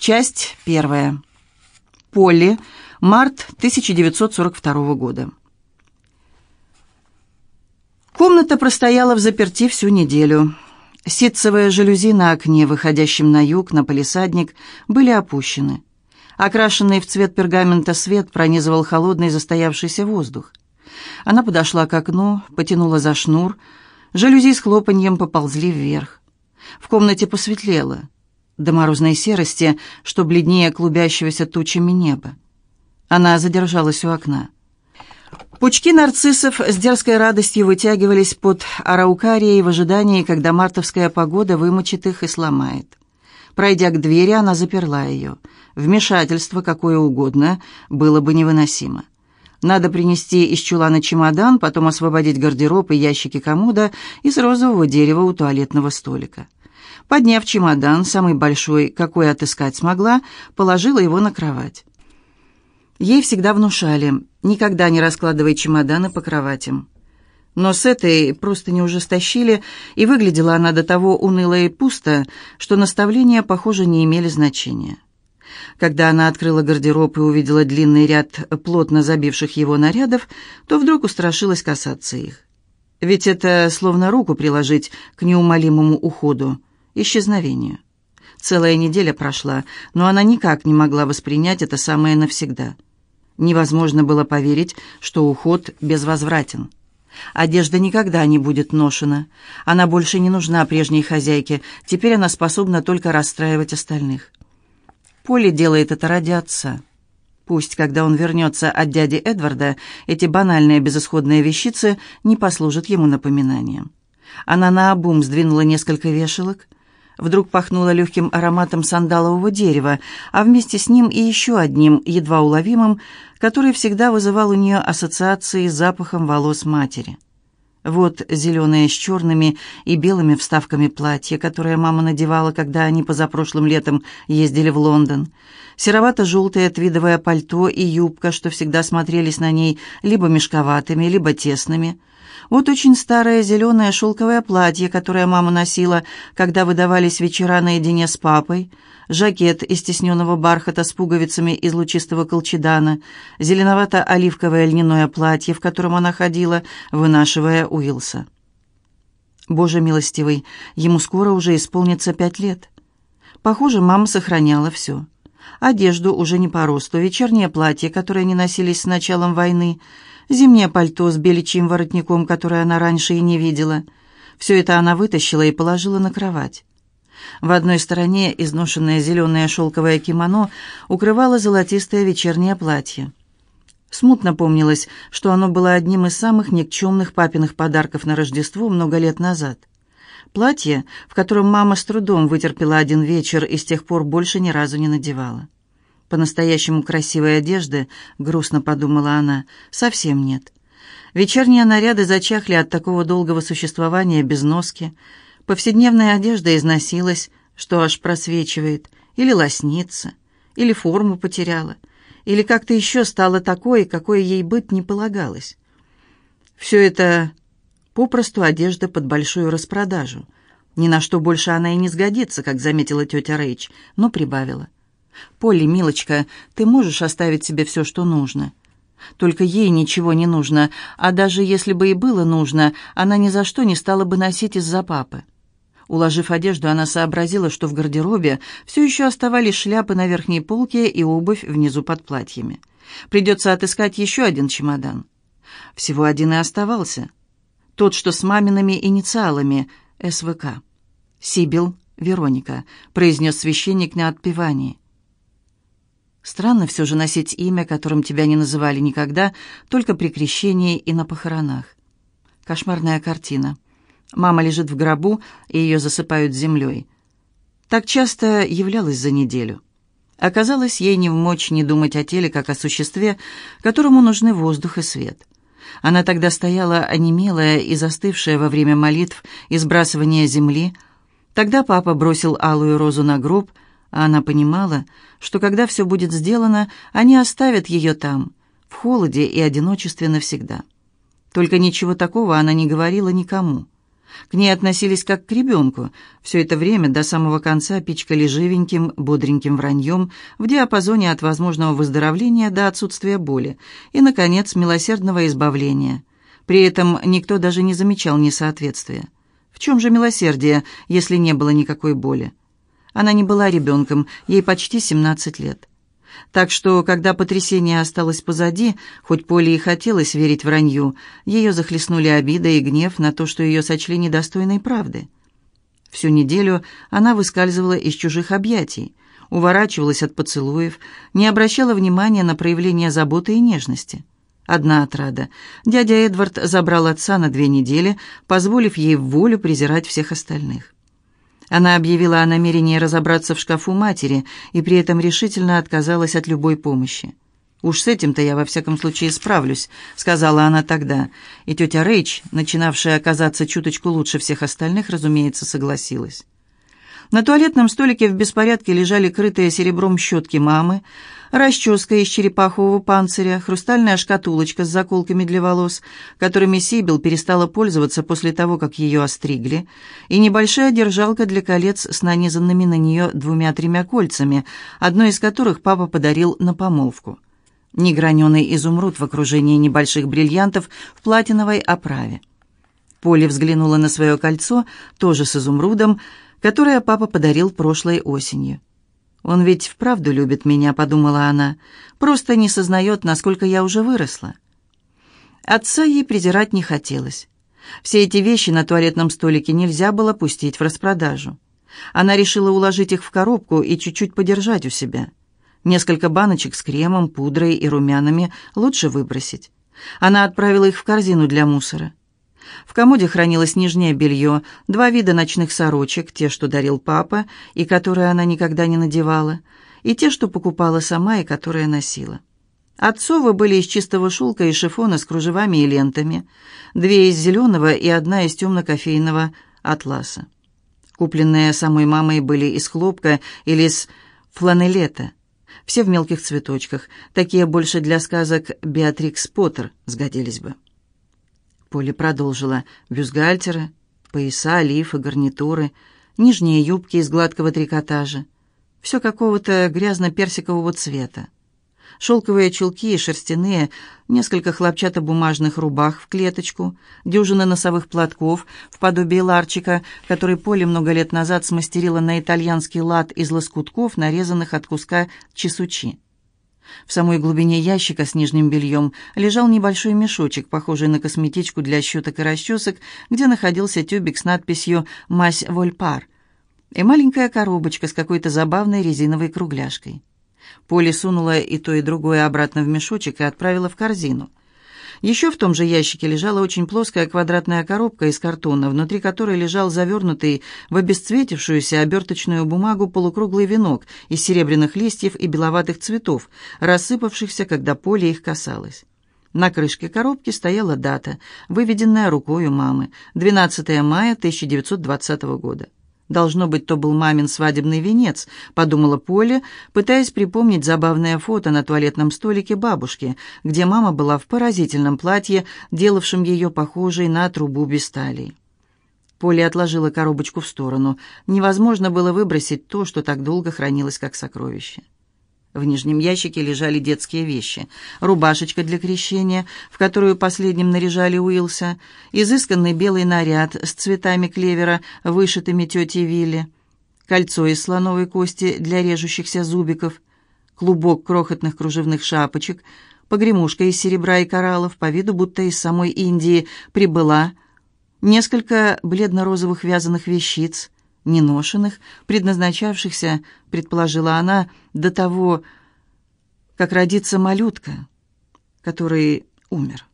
Часть первая. Полли. Март 1942 года. Комната простояла в заперти всю неделю. Ситцевые жалюзи на окне, выходящем на юг, на палисадник, были опущены. Окрашенный в цвет пергамента свет пронизывал холодный застоявшийся воздух. Она подошла к окну, потянула за шнур. Жалюзи с хлопаньем поползли вверх. В комнате посветлело. До морозной серости, что бледнее клубящегося тучами неба. Она задержалась у окна. Пучки нарциссов с дерзкой радостью вытягивались под араукарией в ожидании, когда мартовская погода вымочит их и сломает. Пройдя к двери, она заперла ее. Вмешательство, какое угодно, было бы невыносимо. Надо принести из чулана чемодан, потом освободить гардероб и ящики комода из розового дерева у туалетного столика. Подняв чемодан, самый большой, какой отыскать смогла, положила его на кровать. Ей всегда внушали, никогда не раскладывай чемоданы по кроватям. Но с этой просто не уже стащили, и выглядела она до того уныло и пусто, что наставления, похоже, не имели значения. Когда она открыла гардероб и увидела длинный ряд плотно забивших его нарядов, то вдруг устрашилась касаться их. Ведь это словно руку приложить к неумолимому уходу, исчезновению. Целая неделя прошла, но она никак не могла воспринять это самое навсегда — Невозможно было поверить, что уход безвозвратен. Одежда никогда не будет ношена. Она больше не нужна прежней хозяйке. Теперь она способна только расстраивать остальных. Поле делает это ради отца. Пусть, когда он вернется от дяди Эдварда, эти банальные безысходные вещицы не послужат ему напоминанием. Она наобум сдвинула несколько вешалок — Вдруг пахнуло легким ароматом сандалового дерева, а вместе с ним и еще одним, едва уловимым, который всегда вызывал у нее ассоциации с запахом волос матери. Вот зеленое с черными и белыми вставками платье, которое мама надевала, когда они позапрошлым летом ездили в Лондон. Серовато-желтое твидовое пальто и юбка, что всегда смотрелись на ней либо мешковатыми, либо тесными – вот очень старое зеленое шелковое платье, которое мама носила, когда выдавались вечера наедине с папой, жакет из тесненного бархата с пуговицами из лучистого колчедана, зеленовато-оливковое льняное платье, в котором она ходила, вынашивая Уилса. Боже милостивый, ему скоро уже исполнится пять лет. Похоже, мама сохраняла все. Одежду уже не по росту, вечернее платье, которое не носились с началом войны — зимнее пальто с беличьим воротником, которое она раньше и не видела. Все это она вытащила и положила на кровать. В одной стороне изношенное зеленое шелковое кимоно укрывало золотистое вечернее платье. Смутно помнилось, что оно было одним из самых никчемных папиных подарков на Рождество много лет назад. Платье, в котором мама с трудом вытерпела один вечер и с тех пор больше ни разу не надевала. По-настоящему красивой одежды, грустно подумала она, совсем нет. Вечерние наряды зачахли от такого долгого существования без носки. Повседневная одежда износилась, что аж просвечивает, или лоснится, или форму потеряла, или как-то еще стала такой, какой ей быть не полагалось. Все это попросту одежда под большую распродажу. Ни на что больше она и не сгодится, как заметила тетя Рэйч, но прибавила – «Полли, милочка, ты можешь оставить себе все, что нужно?» Только ей ничего не нужно, а даже если бы и было нужно, она ни за что не стала бы носить из-за папы. Уложив одежду, она сообразила, что в гардеробе все еще оставались шляпы на верхней полке и обувь внизу под платьями. Придется отыскать еще один чемодан. Всего один и оставался. Тот, что с мамиными инициалами СВК. «Сибил Вероника», — произнес священник на отпевании. Странно все же носить имя, которым тебя не называли никогда, только при крещении и на похоронах. Кошмарная картина. Мама лежит в гробу, и ее засыпают землей. Так часто являлась за неделю. Оказалось, ей не вмочь не думать о теле, как о существе, которому нужны воздух и свет. Она тогда стояла онемелая и застывшая во время молитв и сбрасывания земли. Тогда папа бросил алую розу на гроб — а она понимала, что когда все будет сделано, они оставят ее там, в холоде и одиночестве навсегда. Только ничего такого она не говорила никому. К ней относились как к ребенку. Все это время до самого конца пичкали живеньким, бодреньким враньем в диапазоне от возможного выздоровления до отсутствия боли и, наконец, милосердного избавления. При этом никто даже не замечал несоответствия. В чем же милосердие, если не было никакой боли? Она не была ребенком, ей почти 17 лет. Так что, когда потрясение осталось позади, хоть Поле и хотелось верить вранью, ее захлестнули обида и гнев на то, что ее сочли недостойной правды. Всю неделю она выскальзывала из чужих объятий, уворачивалась от поцелуев, не обращала внимания на проявление заботы и нежности. Одна отрада. Дядя Эдвард забрал отца на две недели, позволив ей в волю презирать всех остальных. Она объявила о намерении разобраться в шкафу матери и при этом решительно отказалась от любой помощи. «Уж с этим-то я во всяком случае справлюсь», — сказала она тогда. И тетя Рэйч, начинавшая оказаться чуточку лучше всех остальных, разумеется, согласилась. На туалетном столике в беспорядке лежали крытые серебром щетки мамы, расческа из черепахового панциря, хрустальная шкатулочка с заколками для волос, которыми Сибил перестала пользоваться после того, как ее остригли, и небольшая держалка для колец с нанизанными на нее двумя-тремя кольцами, одно из которых папа подарил на помолвку. Неграненый изумруд в окружении небольших бриллиантов в платиновой оправе. Поле взглянула на свое кольцо, тоже с изумрудом, которое папа подарил прошлой осенью. «Он ведь вправду любит меня», — подумала она, — «просто не сознает, насколько я уже выросла». Отца ей презирать не хотелось. Все эти вещи на туалетном столике нельзя было пустить в распродажу. Она решила уложить их в коробку и чуть-чуть подержать у себя. Несколько баночек с кремом, пудрой и румянами лучше выбросить. Она отправила их в корзину для мусора. В комоде хранилось нижнее белье, два вида ночных сорочек, те, что дарил папа, и которые она никогда не надевала, и те, что покупала сама и которые носила. Отцовы были из чистого шелка и шифона с кружевами и лентами, две из зеленого и одна из темно-кофейного атласа. Купленные самой мамой были из хлопка или из фланелета, все в мелких цветочках, такие больше для сказок Беатрикс Поттер сгодились бы. Поле продолжила. Бюстгальтеры, пояса, лифы, гарнитуры, нижние юбки из гладкого трикотажа. Все какого-то грязно-персикового цвета. Шелковые чулки и шерстяные, несколько хлопчатобумажных рубах в клеточку, дюжина носовых платков в подобии ларчика, который Поле много лет назад смастерила на итальянский лад из лоскутков, нарезанных от куска чесучи. В самой глубине ящика с нижним бельем лежал небольшой мешочек, похожий на косметичку для щеток и расчесок, где находился тюбик с надписью «Мась Вольпар» и маленькая коробочка с какой-то забавной резиновой кругляшкой. Поле сунула и то, и другое обратно в мешочек и отправила в корзину. Еще в том же ящике лежала очень плоская квадратная коробка из картона, внутри которой лежал завернутый в обесцветившуюся оберточную бумагу полукруглый венок из серебряных листьев и беловатых цветов, рассыпавшихся, когда поле их касалось. На крышке коробки стояла дата, выведенная рукою мамы, 12 мая 1920 года. Должно быть, то был мамин свадебный венец, подумала Поля, пытаясь припомнить забавное фото на туалетном столике бабушки, где мама была в поразительном платье, делавшем ее похожей на трубу без талии. Поля отложила коробочку в сторону. Невозможно было выбросить то, что так долго хранилось как сокровище. В нижнем ящике лежали детские вещи. Рубашечка для крещения, в которую последним наряжали Уилса, изысканный белый наряд с цветами клевера, вышитыми тетей Вилли, кольцо из слоновой кости для режущихся зубиков, клубок крохотных кружевных шапочек, погремушка из серебра и кораллов, по виду будто из самой Индии, прибыла, несколько бледно-розовых вязаных вещиц, неношенных, предназначавшихся, предположила она, до того, как родится малютка, который умер.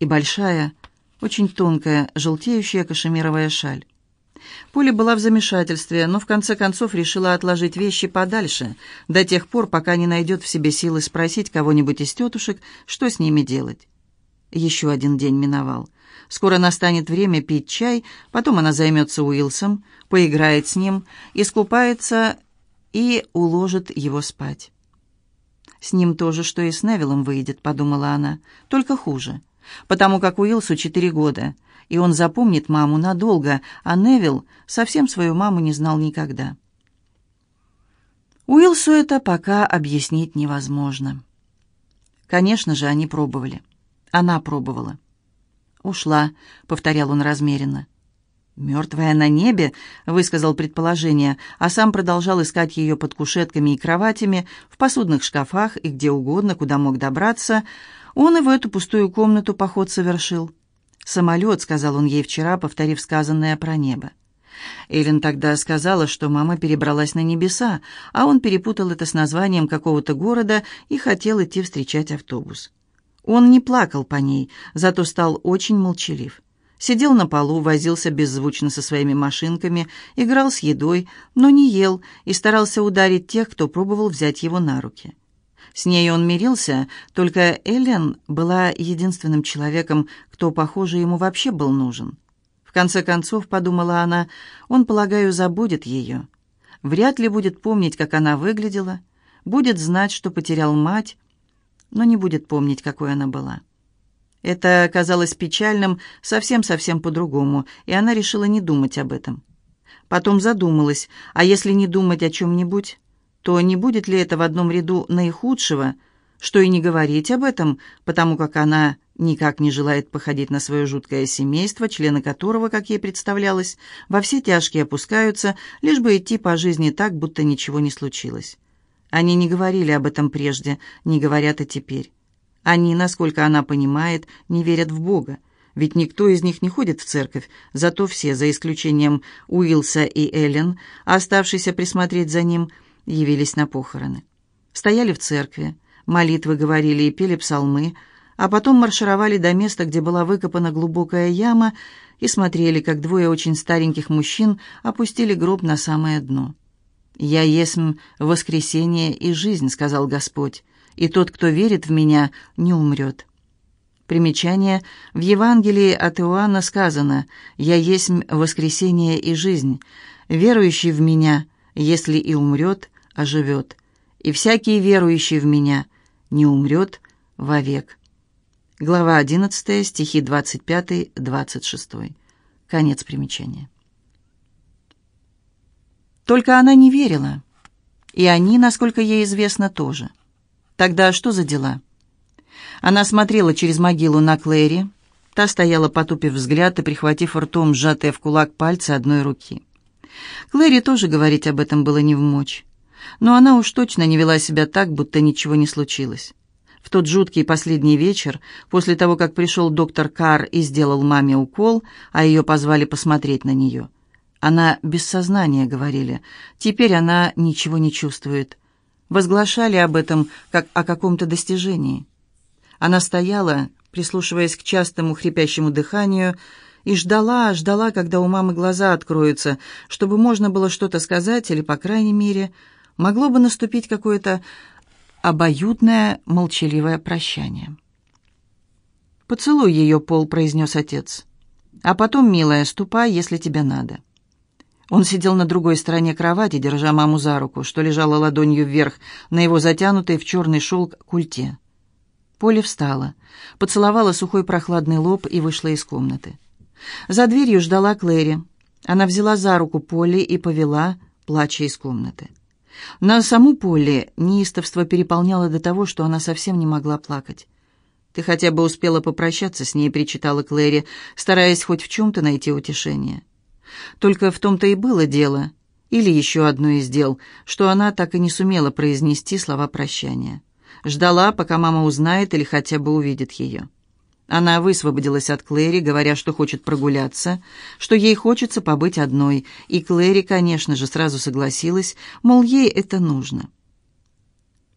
И большая, очень тонкая, желтеющая кашемировая шаль. Поля была в замешательстве, но в конце концов решила отложить вещи подальше, до тех пор, пока не найдет в себе силы спросить кого-нибудь из тетушек, что с ними делать. Еще один день миновал. Скоро настанет время пить чай, потом она займется Уилсом, поиграет с ним, искупается и уложит его спать. «С ним то же, что и с Невилом выйдет», — подумала она, — «только хуже. потому как Уилсу четыре года, и он запомнит маму надолго, а Невил совсем свою маму не знал никогда. Уилсу это пока объяснить невозможно. Конечно же, они пробовали. Она пробовала. «Ушла», — повторял он размеренно. «Мертвая на небе», — высказал предположение, а сам продолжал искать ее под кушетками и кроватями, в посудных шкафах и где угодно, куда мог добраться. Он и в эту пустую комнату поход совершил. «Самолет», — сказал он ей вчера, повторив сказанное про небо. Эллен тогда сказала, что мама перебралась на небеса, а он перепутал это с названием какого-то города и хотел идти встречать автобус. Он не плакал по ней, зато стал очень молчалив. Сидел на полу, возился беззвучно со своими машинками, играл с едой, но не ел и старался ударить тех, кто пробовал взять его на руки. С ней он мирился, только Эллен была единственным человеком, кто, похоже, ему вообще был нужен. В конце концов, подумала она, он, полагаю, забудет ее. Вряд ли будет помнить, как она выглядела, будет знать, что потерял мать, но не будет помнить, какой она была. Это казалось печальным совсем-совсем по-другому, и она решила не думать об этом. Потом задумалась, а если не думать о чем-нибудь, то не будет ли это в одном ряду наихудшего, что и не говорить об этом, потому как она никак не желает походить на свое жуткое семейство, члены которого, как ей представлялось, во все тяжкие опускаются, лишь бы идти по жизни так, будто ничего не случилось. Они не говорили об этом прежде, не говорят и теперь. Они, насколько она понимает, не верят в Бога. Ведь никто из них не ходит в церковь, зато все, за исключением Уилса и Эллен, оставшиеся присмотреть за ним, явились на похороны. Стояли в церкви, молитвы говорили и пели псалмы, а потом маршировали до места, где была выкопана глубокая яма, и смотрели, как двое очень стареньких мужчин опустили гроб на самое дно. «Я есмь воскресение и жизнь», — сказал Господь и тот, кто верит в меня, не умрет». Примечание. В Евангелии от Иоанна сказано «Я есть воскресение и жизнь. Верующий в меня, если и умрет, оживет. И всякий верующий в меня не умрет вовек». Глава 11, стихи 25-26. Конец примечания. Только она не верила. И они, насколько ей известно, тоже. Тогда что за дела? Она смотрела через могилу на Клэри. Та стояла, потупив взгляд и прихватив ртом сжатые в кулак пальцы одной руки. Клэри тоже говорить об этом было не в мочь. Но она уж точно не вела себя так, будто ничего не случилось. В тот жуткий последний вечер, после того, как пришел доктор Карр и сделал маме укол, а ее позвали посмотреть на нее. Она без сознания, говорили. Теперь она ничего не чувствует возглашали об этом как о каком-то достижении. Она стояла, прислушиваясь к частому хрипящему дыханию, и ждала, ждала, когда у мамы глаза откроются, чтобы можно было что-то сказать или, по крайней мере, могло бы наступить какое-то обоюдное, молчаливое прощание. «Поцелуй ее, Пол», — произнес отец. «А потом, милая, ступай, если тебе надо». Он сидел на другой стороне кровати, держа маму за руку, что лежала ладонью вверх на его затянутой в черный шелк культе. Поле встала, поцеловала сухой прохладный лоб и вышла из комнаты. За дверью ждала Клэри. Она взяла за руку Полли и повела, плача из комнаты. На саму Полли неистовство переполняло до того, что она совсем не могла плакать. «Ты хотя бы успела попрощаться с ней», — причитала Клэри, стараясь хоть в чем-то найти утешение. Только в том-то и было дело, или еще одно из дел, что она так и не сумела произнести слова прощания. Ждала, пока мама узнает или хотя бы увидит ее. Она высвободилась от Клэри, говоря, что хочет прогуляться, что ей хочется побыть одной, и Клэри, конечно же, сразу согласилась, мол, ей это нужно.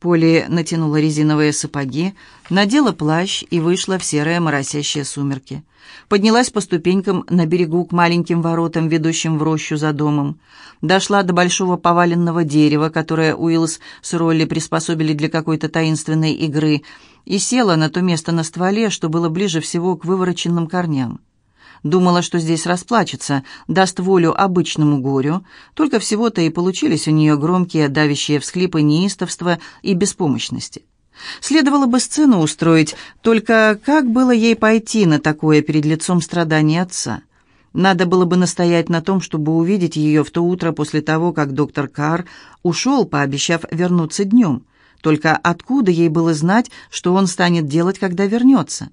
Полли натянула резиновые сапоги, надела плащ и вышла в серые моросящие сумерки. Поднялась по ступенькам на берегу к маленьким воротам, ведущим в рощу за домом. Дошла до большого поваленного дерева, которое Уиллс с Ролли приспособили для какой-то таинственной игры, и села на то место на стволе, что было ближе всего к вывороченным корням. Думала, что здесь расплачется, даст волю обычному горю, только всего-то и получились у нее громкие давящие всхлипы неистовства и беспомощности. Следовало бы сцену устроить, только как было ей пойти на такое перед лицом страданий отца? Надо было бы настоять на том, чтобы увидеть ее в то утро после того, как доктор Карр ушел, пообещав вернуться днем. Только откуда ей было знать, что он станет делать, когда вернется?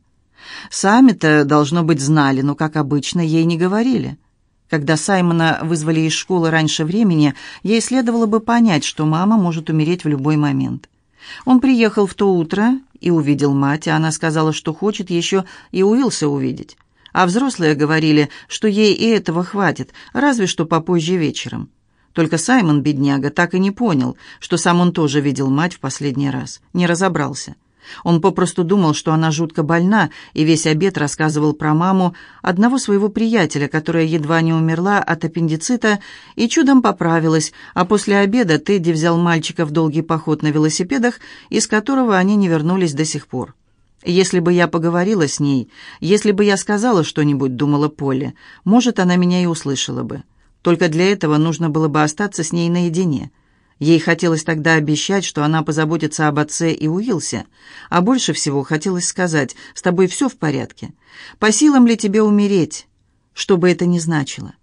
Сами-то, должно быть, знали, но, как обычно, ей не говорили. Когда Саймона вызвали из школы раньше времени, ей следовало бы понять, что мама может умереть в любой момент. Он приехал в то утро и увидел мать, а она сказала, что хочет еще и Уилса увидеть а взрослые говорили, что ей и этого хватит, разве что попозже вечером. Только Саймон, бедняга, так и не понял, что сам он тоже видел мать в последний раз, не разобрался. Он попросту думал, что она жутко больна, и весь обед рассказывал про маму одного своего приятеля, которая едва не умерла от аппендицита и чудом поправилась, а после обеда Тедди взял мальчика в долгий поход на велосипедах, из которого они не вернулись до сих пор. «Если бы я поговорила с ней, если бы я сказала что-нибудь», — думала Полли, «может, она меня и услышала бы. Только для этого нужно было бы остаться с ней наедине». Ей хотелось тогда обещать, что она позаботится об отце и Уилсе, а больше всего хотелось сказать, «С тобой все в порядке? По силам ли тебе умереть?» Что бы это ни значило.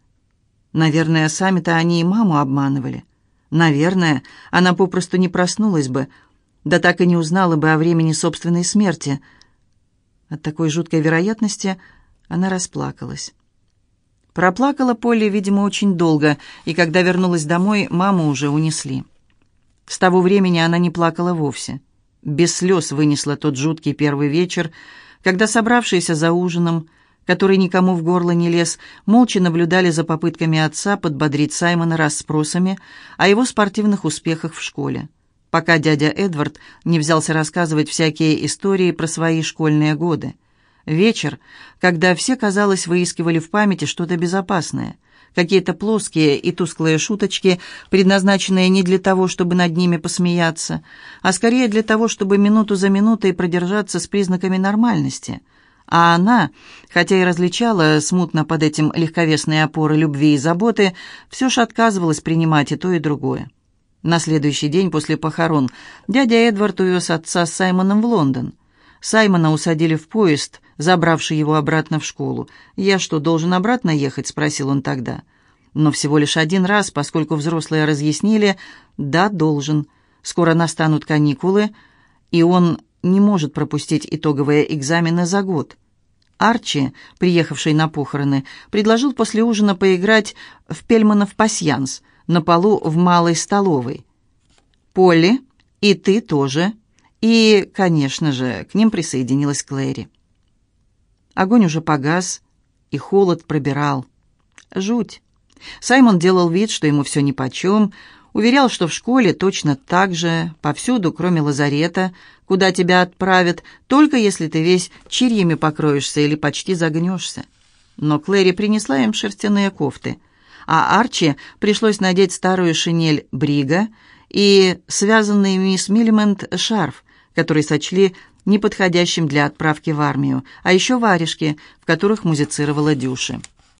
Наверное, сами-то они и маму обманывали. Наверное, она попросту не проснулась бы, да так и не узнала бы о времени собственной смерти. От такой жуткой вероятности она расплакалась. Проплакала Полли, видимо, очень долго, и когда вернулась домой, маму уже унесли. С того времени она не плакала вовсе. Без слез вынесла тот жуткий первый вечер, когда собравшиеся за ужином, который никому в горло не лез, молча наблюдали за попытками отца подбодрить Саймона расспросами о его спортивных успехах в школе пока дядя Эдвард не взялся рассказывать всякие истории про свои школьные годы. Вечер, когда все, казалось, выискивали в памяти что-то безопасное. Какие-то плоские и тусклые шуточки, предназначенные не для того, чтобы над ними посмеяться, а скорее для того, чтобы минуту за минутой продержаться с признаками нормальности. А она, хотя и различала смутно под этим легковесные опоры любви и заботы, все же отказывалась принимать и то, и другое. На следующий день после похорон дядя Эдвард увез отца с Саймоном в Лондон. Саймона усадили в поезд, забравший его обратно в школу. «Я что, должен обратно ехать?» — спросил он тогда. Но всего лишь один раз, поскольку взрослые разъяснили, «да, должен. Скоро настанут каникулы, и он не может пропустить итоговые экзамены за год». Арчи, приехавший на похороны, предложил после ужина поиграть в Пельманов пасьянс — на полу в малой столовой. Полли, и ты тоже. И, конечно же, к ним присоединилась Клэри. Огонь уже погас, и холод пробирал. Жуть. Саймон делал вид, что ему все нипочем, уверял, что в школе точно так же, повсюду, кроме лазарета, куда тебя отправят, только если ты весь чирьями покроешься или почти загнешься. Но Клэри принесла им шерстяные кофты — а Арчи пришлось надеть старую шинель Брига и связанный мисс Миллимент шарф, который сочли неподходящим для отправки в армию, а еще варежки, в которых музицировала Дюша.